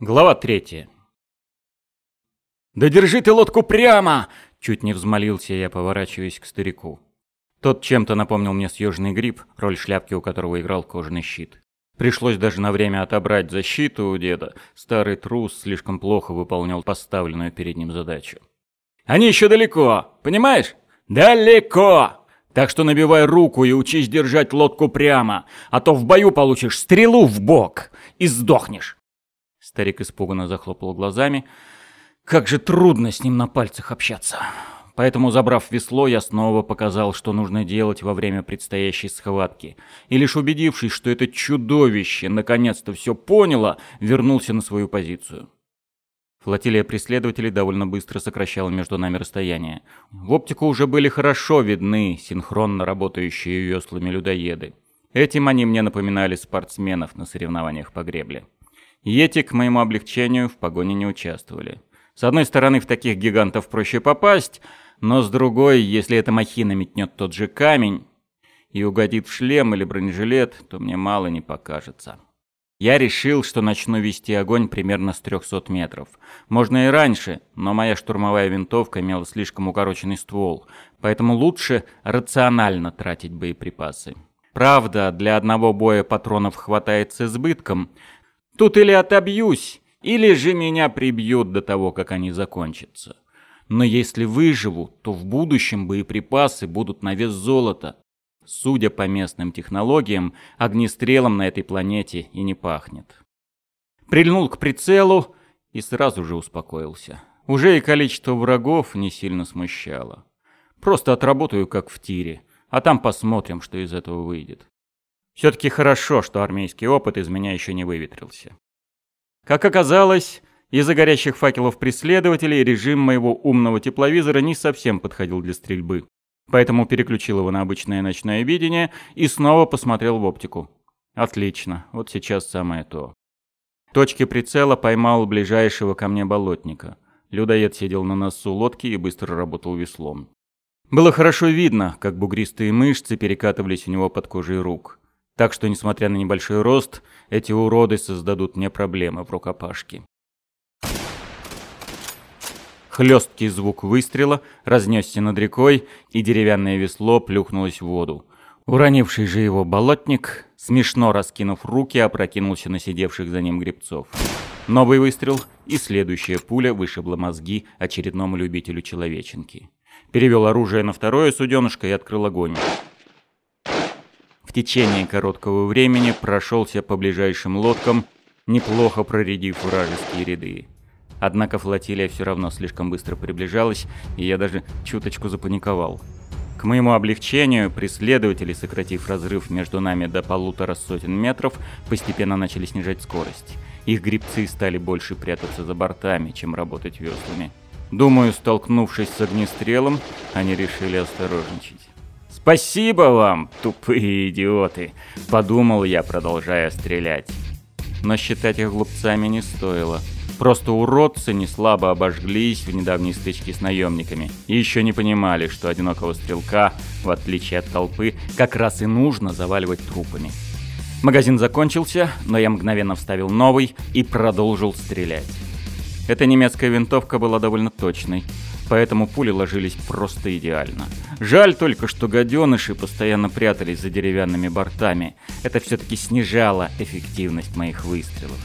Глава третья. «Да держи ты лодку прямо!» — чуть не взмолился я, поворачиваясь к старику. Тот чем-то напомнил мне съежный гриб, роль шляпки у которого играл кожаный щит. Пришлось даже на время отобрать защиту у деда. Старый трус слишком плохо выполнял поставленную перед ним задачу. «Они еще далеко, понимаешь? Далеко! Так что набивай руку и учись держать лодку прямо, а то в бою получишь стрелу в бок и сдохнешь!» Старик испуганно захлопал глазами. Как же трудно с ним на пальцах общаться. Поэтому, забрав весло, я снова показал, что нужно делать во время предстоящей схватки. И лишь убедившись, что это чудовище наконец-то все поняло, вернулся на свою позицию. Флотилия преследователей довольно быстро сокращала между нами расстояние. В оптику уже были хорошо видны синхронно работающие веслами людоеды. Этим они мне напоминали спортсменов на соревнованиях по гребле. Ети, к моему облегчению, в погоне не участвовали. С одной стороны, в таких гигантов проще попасть, но с другой, если эта махина метнет тот же камень и угодит в шлем или бронежилет, то мне мало не покажется. Я решил, что начну вести огонь примерно с 300 метров. Можно и раньше, но моя штурмовая винтовка имела слишком укороченный ствол, поэтому лучше рационально тратить боеприпасы. Правда, для одного боя патронов хватает с избытком, Тут или отобьюсь, или же меня прибьют до того, как они закончатся. Но если выживу, то в будущем боеприпасы будут на вес золота. Судя по местным технологиям, огнестрелом на этой планете и не пахнет. Прильнул к прицелу и сразу же успокоился. Уже и количество врагов не сильно смущало. Просто отработаю как в тире, а там посмотрим, что из этого выйдет. Все-таки хорошо, что армейский опыт из меня еще не выветрился. Как оказалось, из-за горящих факелов преследователей режим моего умного тепловизора не совсем подходил для стрельбы. Поэтому переключил его на обычное ночное видение и снова посмотрел в оптику. Отлично, вот сейчас самое то. Точки прицела поймал ближайшего ко мне болотника. Людоед сидел на носу лодки и быстро работал веслом. Было хорошо видно, как бугристые мышцы перекатывались у него под кожей рук. Так что, несмотря на небольшой рост, эти уроды создадут мне проблемы в рукопашке. Хлесткий звук выстрела разнесся над рекой, и деревянное весло плюхнулось в воду. Уронивший же его болотник, смешно раскинув руки, опрокинулся на сидевших за ним гребцов. Новый выстрел, и следующая пуля вышибла мозги очередному любителю человеченки. Перевел оружие на второе суденышко и открыл огонь в течение короткого времени прошелся по ближайшим лодкам, неплохо проредив вражеские ряды. Однако флотилия все равно слишком быстро приближалась, и я даже чуточку запаниковал. К моему облегчению, преследователи, сократив разрыв между нами до полутора сотен метров, постепенно начали снижать скорость. Их грибцы стали больше прятаться за бортами, чем работать веслами. Думаю, столкнувшись с огнестрелом, они решили осторожничать. «Спасибо вам, тупые идиоты!» – подумал я, продолжая стрелять. Но считать их глупцами не стоило. Просто уродцы не слабо обожглись в недавней стычке с наемниками и еще не понимали, что одинокого стрелка, в отличие от толпы, как раз и нужно заваливать трупами. Магазин закончился, но я мгновенно вставил новый и продолжил стрелять. Эта немецкая винтовка была довольно точной – поэтому пули ложились просто идеально. Жаль только, что гаденыши постоянно прятались за деревянными бортами. Это все-таки снижало эффективность моих выстрелов.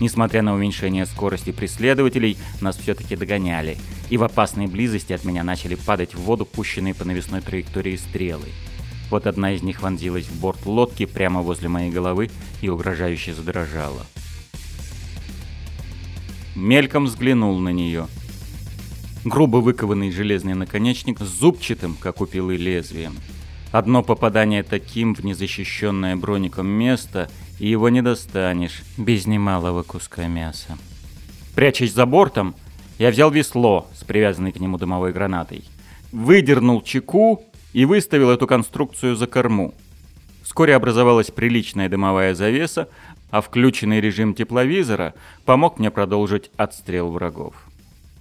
Несмотря на уменьшение скорости преследователей, нас все-таки догоняли, и в опасной близости от меня начали падать в воду пущенные по навесной траектории стрелы. Вот одна из них вонзилась в борт лодки прямо возле моей головы и угрожающе задрожала. Мельком взглянул на нее – грубо выкованный железный наконечник с зубчатым, как у пилы, лезвием. Одно попадание таким в незащищенное броником место, и его не достанешь без немалого куска мяса. Прячась за бортом, я взял весло с привязанной к нему дымовой гранатой, выдернул чеку и выставил эту конструкцию за корму. Вскоре образовалась приличная дымовая завеса, а включенный режим тепловизора помог мне продолжить отстрел врагов.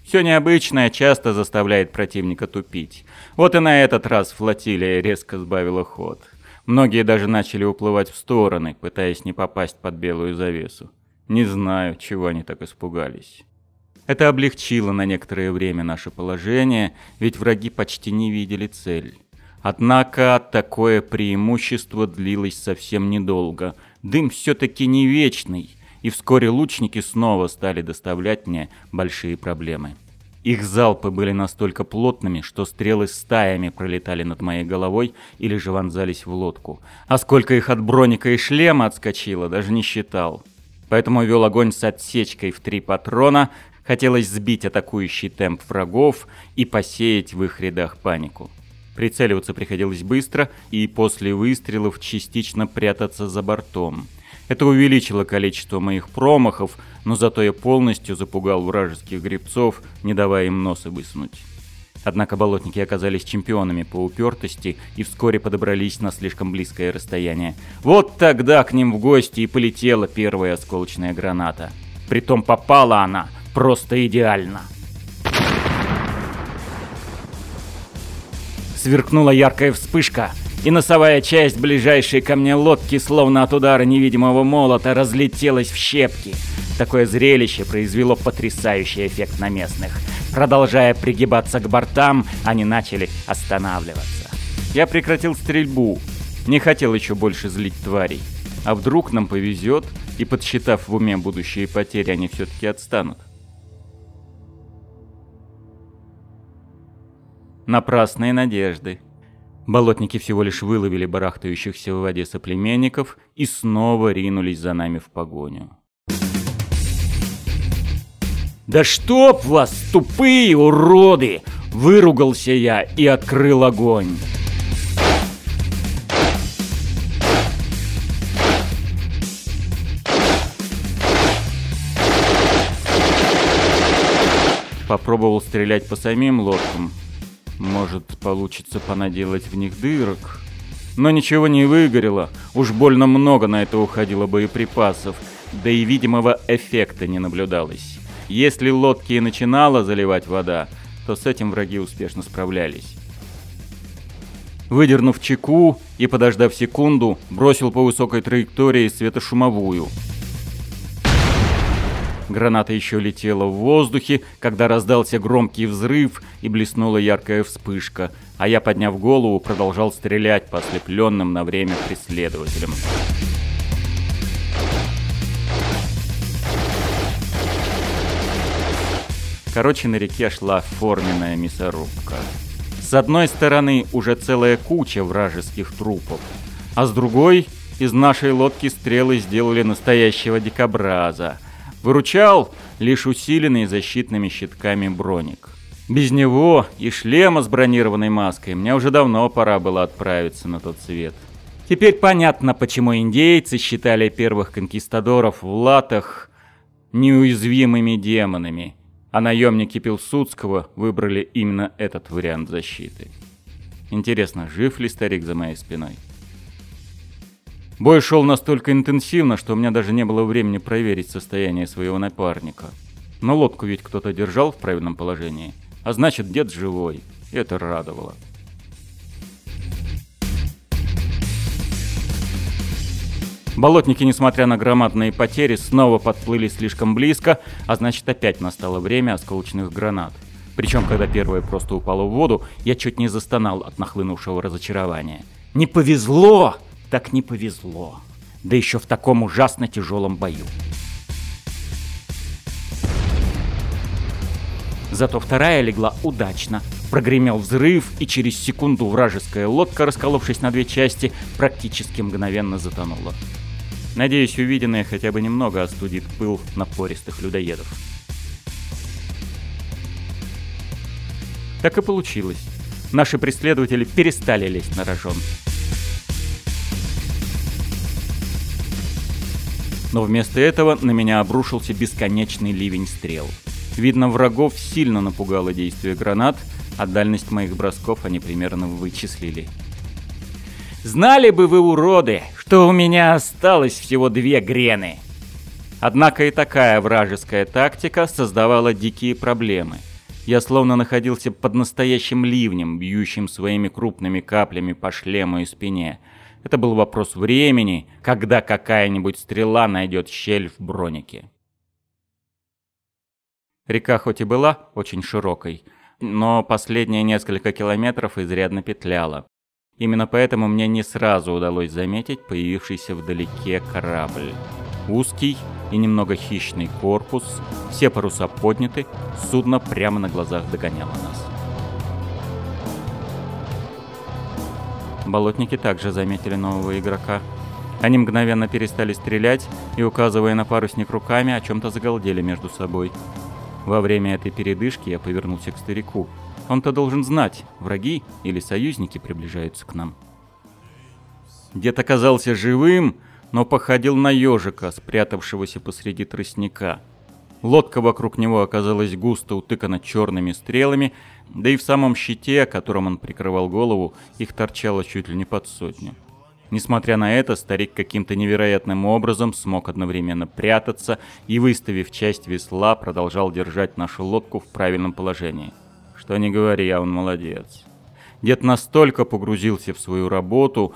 Все необычное часто заставляет противника тупить. Вот и на этот раз флотилия резко сбавила ход. Многие даже начали уплывать в стороны, пытаясь не попасть под белую завесу. Не знаю, чего они так испугались. Это облегчило на некоторое время наше положение, ведь враги почти не видели цель. Однако такое преимущество длилось совсем недолго. Дым все-таки не вечный, и вскоре лучники снова стали доставлять мне большие проблемы. Их залпы были настолько плотными, что стрелы стаями пролетали над моей головой или же вонзались в лодку. А сколько их от броника и шлема отскочило, даже не считал. Поэтому вел огонь с отсечкой в три патрона, хотелось сбить атакующий темп врагов и посеять в их рядах панику. Прицеливаться приходилось быстро и после выстрелов частично прятаться за бортом. Это увеличило количество моих промахов, но зато я полностью запугал вражеских грибцов, не давая им носа высунуть. Однако болотники оказались чемпионами по упертости и вскоре подобрались на слишком близкое расстояние. Вот тогда к ним в гости и полетела первая осколочная граната. Притом попала она просто идеально. Сверкнула яркая вспышка — и носовая часть ближайшей ко мне лодки, словно от удара невидимого молота, разлетелась в щепки. Такое зрелище произвело потрясающий эффект на местных. Продолжая пригибаться к бортам, они начали останавливаться. Я прекратил стрельбу. Не хотел еще больше злить тварей. А вдруг нам повезет, и подсчитав в уме будущие потери, они все-таки отстанут. Напрасные надежды. Болотники всего лишь выловили барахтающихся в воде соплеменников и снова ринулись за нами в погоню. «Да чтоб вас, тупые уроды!» — выругался я и открыл огонь. Попробовал стрелять по самим лодкам, может, получится понаделать в них дырок. Но ничего не выгорело, уж больно много на это уходило боеприпасов, да и видимого эффекта не наблюдалось. Если лодки и начинала заливать вода, то с этим враги успешно справлялись. Выдернув чеку и подождав секунду, бросил по высокой траектории светошумовую – Граната еще летела в воздухе, когда раздался громкий взрыв и блеснула яркая вспышка, а я, подняв голову, продолжал стрелять по ослепленным на время преследователям. Короче, на реке шла форменная мясорубка. С одной стороны уже целая куча вражеских трупов, а с другой из нашей лодки стрелы сделали настоящего дикобраза — Выручал лишь усиленный защитными щитками броник. Без него и шлема с бронированной маской мне уже давно пора было отправиться на тот свет. Теперь понятно, почему индейцы считали первых конкистадоров в латах неуязвимыми демонами, а наемники Пилсудского выбрали именно этот вариант защиты. Интересно, жив ли старик за моей спиной? Бой шел настолько интенсивно, что у меня даже не было времени проверить состояние своего напарника. Но лодку ведь кто-то держал в правильном положении, а значит дед живой, и это радовало. Болотники, несмотря на громадные потери, снова подплыли слишком близко, а значит опять настало время осколочных гранат. Причем, когда первая просто упала в воду, я чуть не застонал от нахлынувшего разочарования. «Не повезло!» Так не повезло. Да еще в таком ужасно тяжелом бою. Зато вторая легла удачно. Прогремел взрыв, и через секунду вражеская лодка, расколовшись на две части, практически мгновенно затонула. Надеюсь, увиденное хотя бы немного остудит пыл напористых людоедов. Так и получилось. Наши преследователи перестали лезть на рожон. Но вместо этого на меня обрушился бесконечный ливень стрел. Видно, врагов сильно напугало действие гранат, а дальность моих бросков они примерно вычислили. «Знали бы вы, уроды, что у меня осталось всего две грены!» Однако и такая вражеская тактика создавала дикие проблемы. Я словно находился под настоящим ливнем, бьющим своими крупными каплями по шлему и спине – Это был вопрос времени, когда какая-нибудь стрела найдет щель в бронике. Река хоть и была очень широкой, но последние несколько километров изрядно петляла. Именно поэтому мне не сразу удалось заметить появившийся вдалеке корабль. Узкий и немного хищный корпус, все паруса подняты, судно прямо на глазах догоняло нас. Болотники также заметили нового игрока. Они мгновенно перестали стрелять и, указывая на парусник руками, о чем-то загалдели между собой. Во время этой передышки я повернулся к старику. Он-то должен знать, враги или союзники приближаются к нам. Дед оказался живым, но походил на ежика, спрятавшегося посреди тростника. Лодка вокруг него оказалась густо утыкана черными стрелами, да и в самом щите, которым он прикрывал голову, их торчало чуть ли не под сотню. Несмотря на это, старик каким-то невероятным образом смог одновременно прятаться и, выставив часть весла, продолжал держать нашу лодку в правильном положении. Что не говори, а он молодец. Дед настолько погрузился в свою работу,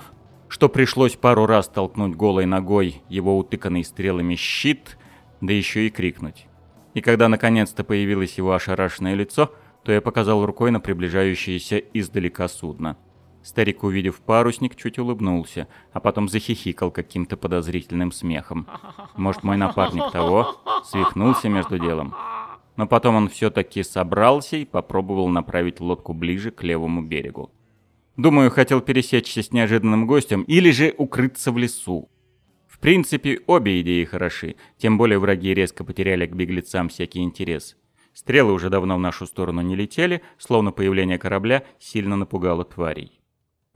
что пришлось пару раз толкнуть голой ногой его утыканный стрелами щит, да еще и крикнуть. И когда наконец-то появилось его ошарашенное лицо, то я показал рукой на приближающееся издалека судно. Старик, увидев парусник, чуть улыбнулся, а потом захихикал каким-то подозрительным смехом. Может, мой напарник того свихнулся между делом. Но потом он все-таки собрался и попробовал направить лодку ближе к левому берегу. Думаю, хотел пересечься с неожиданным гостем или же укрыться в лесу. Принципе, обе идеи хороши, тем более враги резко потеряли к беглецам всякий интерес. Стрелы уже давно в нашу сторону не летели, словно появление корабля сильно напугало тварей.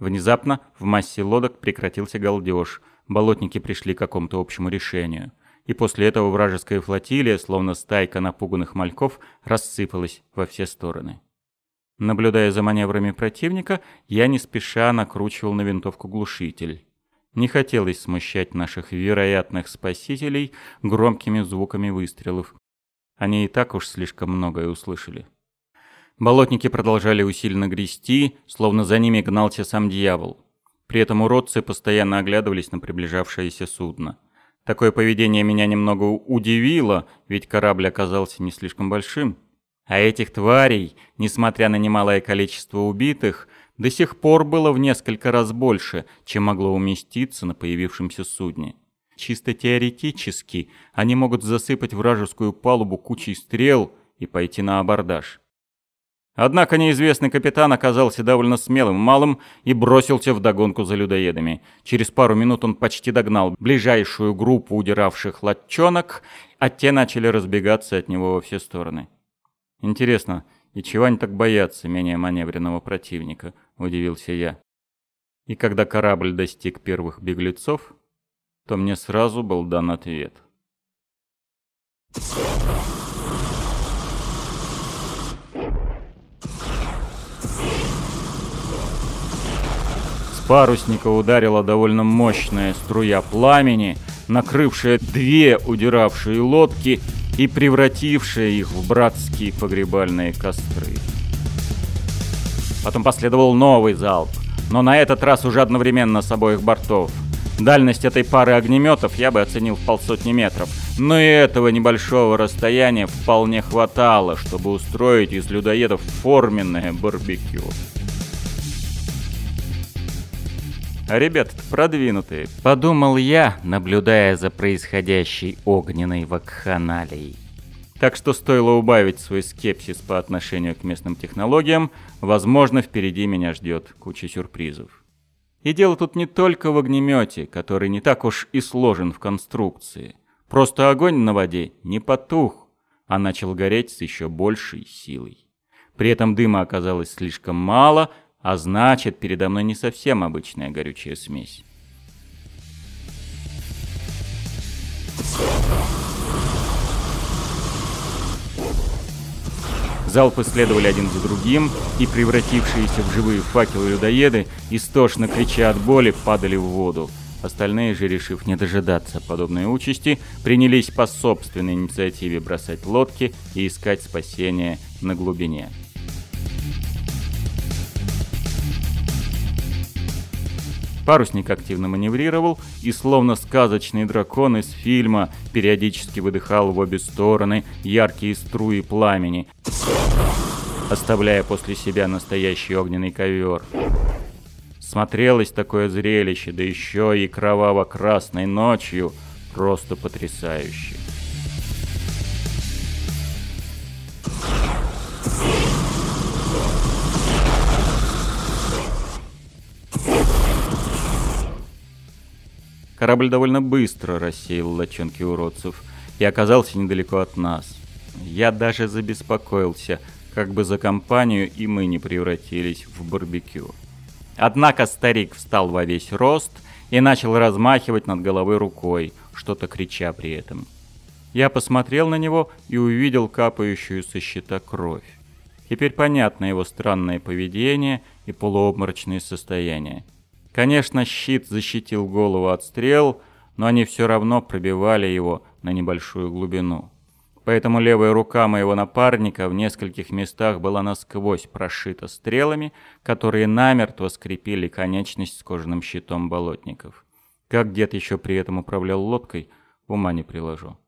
Внезапно в массе лодок прекратился галдеж, болотники пришли к какому-то общему решению. И после этого вражеская флотилия, словно стайка напуганных мальков, рассыпалась во все стороны. Наблюдая за маневрами противника, я не спеша накручивал на винтовку глушитель. Не хотелось смущать наших вероятных спасителей громкими звуками выстрелов. Они и так уж слишком многое услышали. Болотники продолжали усиленно грести, словно за ними гнался сам дьявол. При этом уродцы постоянно оглядывались на приближавшееся судно. Такое поведение меня немного удивило, ведь корабль оказался не слишком большим. А этих тварей, несмотря на немалое количество убитых, до сих пор было в несколько раз больше, чем могло уместиться на появившемся судне. Чисто теоретически они могут засыпать вражескую палубу кучей стрел и пойти на абордаж. Однако неизвестный капитан оказался довольно смелым малым и бросился в догонку за людоедами. Через пару минут он почти догнал ближайшую группу удиравших латчонок, а те начали разбегаться от него во все стороны. «Интересно, и чего они так боятся менее маневренного противника?» – удивился я. И когда корабль достиг первых беглецов, то мне сразу был дан ответ. парусника ударила довольно мощная струя пламени, накрывшая две удиравшие лодки и превратившая их в братские погребальные костры. Потом последовал новый залп, но на этот раз уже одновременно с обоих бортов. Дальность этой пары огнеметов я бы оценил в полсотни метров, но и этого небольшого расстояния вполне хватало, чтобы устроить из людоедов форменное барбекю. А ребята продвинутые, подумал я, наблюдая за происходящей огненной вакханалией. Так что стоило убавить свой скепсис по отношению к местным технологиям, возможно, впереди меня ждет куча сюрпризов. И дело тут не только в огнемете, который не так уж и сложен в конструкции. Просто огонь на воде не потух, а начал гореть с еще большей силой. При этом дыма оказалось слишком мало — а значит, передо мной не совсем обычная горючая смесь. Залпы следовали один за другим, и превратившиеся в живые факелы людоеды, истошно крича от боли, падали в воду. Остальные же, решив не дожидаться подобной участи, принялись по собственной инициативе бросать лодки и искать спасения на глубине. Парусник активно маневрировал и, словно сказочный дракон из фильма, периодически выдыхал в обе стороны яркие струи пламени, оставляя после себя настоящий огненный ковер. Смотрелось такое зрелище, да еще и кроваво-красной ночью, просто потрясающе. Корабль довольно быстро рассеял лочонки уродцев и оказался недалеко от нас. Я даже забеспокоился, как бы за компанию и мы не превратились в барбекю. Однако старик встал во весь рост и начал размахивать над головой рукой, что-то крича при этом. Я посмотрел на него и увидел капающую со щита кровь. Теперь понятно его странное поведение и полуобморочное состояние. Конечно, щит защитил голову от стрел, но они все равно пробивали его на небольшую глубину. Поэтому левая рука моего напарника в нескольких местах была насквозь прошита стрелами, которые намертво скрепили конечность с кожаным щитом болотников. Как дед еще при этом управлял лодкой, ума не приложу.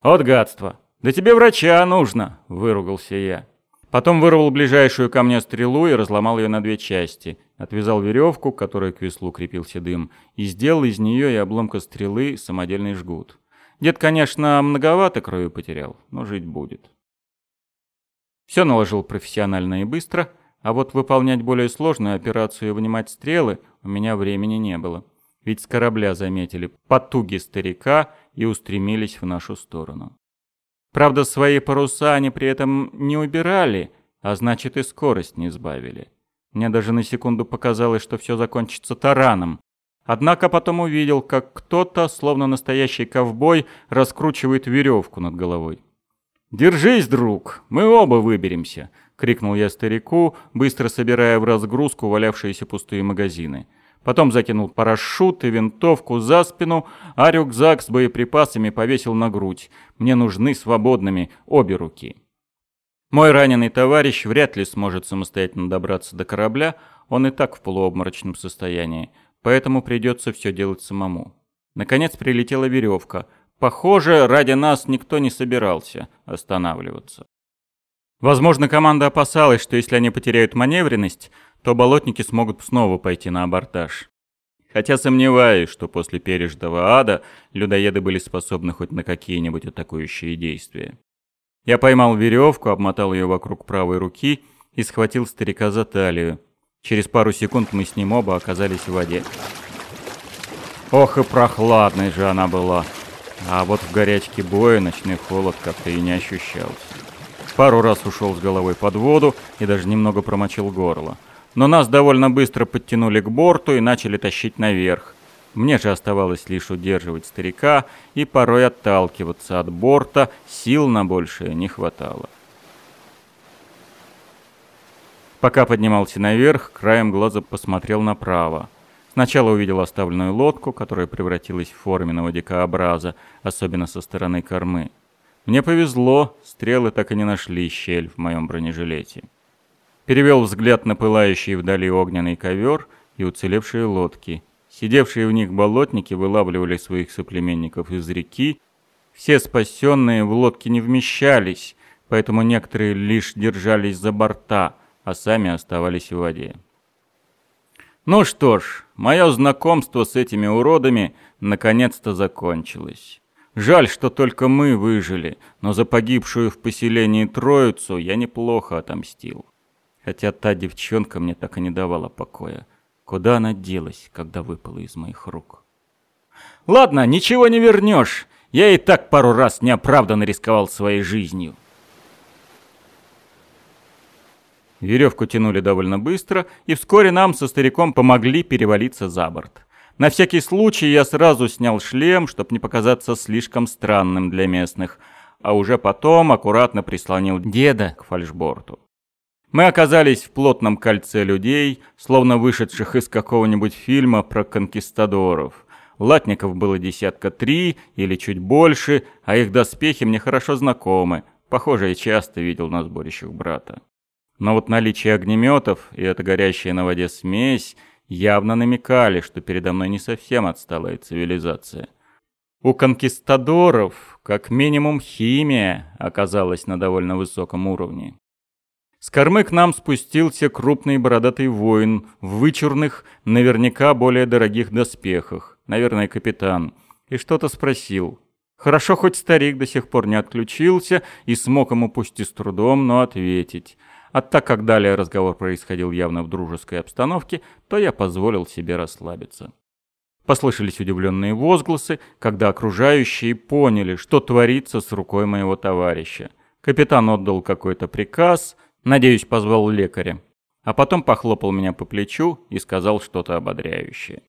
«От гадство! Да тебе врача нужно!» — выругался я. Потом вырвал ближайшую ко мне стрелу и разломал ее на две части. Отвязал веревку, к которой к веслу крепился дым, и сделал из нее и обломка стрелы самодельный жгут. Дед, конечно, многовато крови потерял, но жить будет. Все наложил профессионально и быстро, а вот выполнять более сложную операцию и вынимать стрелы у меня времени не было. Ведь с корабля заметили потуги старика и устремились в нашу сторону. Правда, свои паруса они при этом не убирали, а значит и скорость не сбавили. Мне даже на секунду показалось, что все закончится тараном. Однако потом увидел, как кто-то, словно настоящий ковбой, раскручивает веревку над головой. «Держись, друг, мы оба выберемся!» — крикнул я старику, быстро собирая в разгрузку валявшиеся пустые магазины. Потом закинул парашют и винтовку за спину, а рюкзак с боеприпасами повесил на грудь. Мне нужны свободными обе руки. Мой раненый товарищ вряд ли сможет самостоятельно добраться до корабля, он и так в полуобморочном состоянии, поэтому придется все делать самому. Наконец прилетела веревка. Похоже, ради нас никто не собирался останавливаться. Возможно, команда опасалась, что если они потеряют маневренность, то болотники смогут снова пойти на абортаж. Хотя сомневаюсь, что после пережитого ада людоеды были способны хоть на какие-нибудь атакующие действия. Я поймал веревку, обмотал ее вокруг правой руки и схватил старика за талию. Через пару секунд мы с ним оба оказались в воде. Ох и прохладной же она была. А вот в горячке боя ночной холод как-то и не ощущался. Пару раз ушел с головой под воду и даже немного промочил горло но нас довольно быстро подтянули к борту и начали тащить наверх. Мне же оставалось лишь удерживать старика и порой отталкиваться от борта, сил на большее не хватало. Пока поднимался наверх, краем глаза посмотрел направо. Сначала увидел оставленную лодку, которая превратилась в форменного дикообраза, особенно со стороны кормы. Мне повезло, стрелы так и не нашли щель в моем бронежилете перевел взгляд на пылающий вдали огненный ковер и уцелевшие лодки. Сидевшие в них болотники вылавливали своих соплеменников из реки. Все спасенные в лодке не вмещались, поэтому некоторые лишь держались за борта, а сами оставались в воде. Ну что ж, мое знакомство с этими уродами наконец-то закончилось. Жаль, что только мы выжили, но за погибшую в поселении Троицу я неплохо отомстил. Хотя та девчонка мне так и не давала покоя. Куда она делась, когда выпала из моих рук? Ладно, ничего не вернешь. Я и так пару раз неоправданно рисковал своей жизнью. Веревку тянули довольно быстро, и вскоре нам со стариком помогли перевалиться за борт. На всякий случай я сразу снял шлем, чтобы не показаться слишком странным для местных, а уже потом аккуратно прислонил деда к фальшборту. Мы оказались в плотном кольце людей, словно вышедших из какого-нибудь фильма про конкистадоров. Латников было десятка три или чуть больше, а их доспехи мне хорошо знакомы. Похоже, я часто видел на сборищах брата. Но вот наличие огнеметов и эта горящая на воде смесь явно намекали, что передо мной не совсем отсталая цивилизация. У конкистадоров, как минимум, химия оказалась на довольно высоком уровне. С кормы к нам спустился крупный бородатый воин в вычурных, наверняка более дорогих доспехах, наверное, капитан, и что-то спросил. Хорошо, хоть старик до сих пор не отключился и смог ему пусть и с трудом, но ответить. А так как далее разговор происходил явно в дружеской обстановке, то я позволил себе расслабиться. Послышались удивленные возгласы, когда окружающие поняли, что творится с рукой моего товарища. Капитан отдал какой-то приказ, надеюсь, позвал лекаря, а потом похлопал меня по плечу и сказал что-то ободряющее.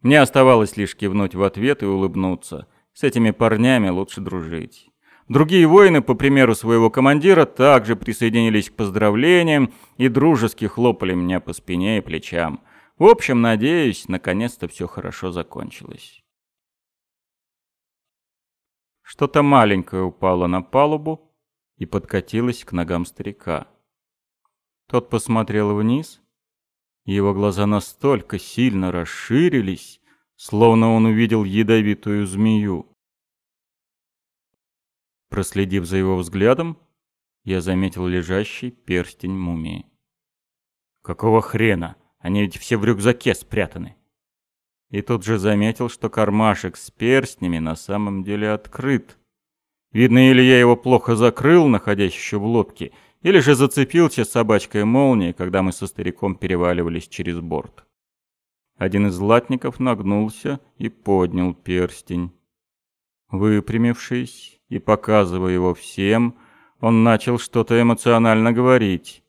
Мне оставалось лишь кивнуть в ответ и улыбнуться. С этими парнями лучше дружить. Другие воины, по примеру своего командира, также присоединились к поздравлениям и дружески хлопали меня по спине и плечам. В общем, надеюсь, наконец-то все хорошо закончилось. Что-то маленькое упало на палубу и подкатилось к ногам старика. Тот посмотрел вниз, и его глаза настолько сильно расширились, словно он увидел ядовитую змею. Проследив за его взглядом, я заметил лежащий перстень мумии. «Какого хрена?» Они ведь все в рюкзаке спрятаны. И тут же заметил, что кармашек с перстнями на самом деле открыт. Видно, или я его плохо закрыл, находясь еще в лодке, или же зацепился собачкой молнией, когда мы со стариком переваливались через борт. Один из латников нагнулся и поднял перстень. Выпрямившись и показывая его всем, он начал что-то эмоционально говорить.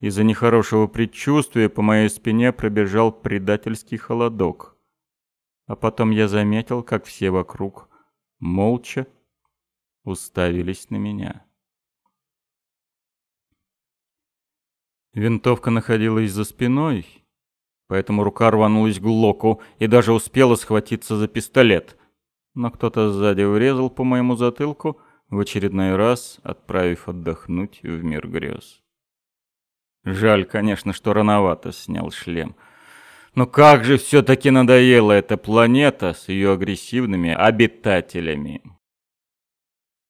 Из-за нехорошего предчувствия по моей спине пробежал предательский холодок. А потом я заметил, как все вокруг молча уставились на меня. Винтовка находилась за спиной, поэтому рука рванулась к локу и даже успела схватиться за пистолет. Но кто-то сзади врезал по моему затылку, в очередной раз отправив отдохнуть в мир грез. Жаль, конечно, что рановато снял шлем. Но как же все-таки надоела эта планета с ее агрессивными обитателями.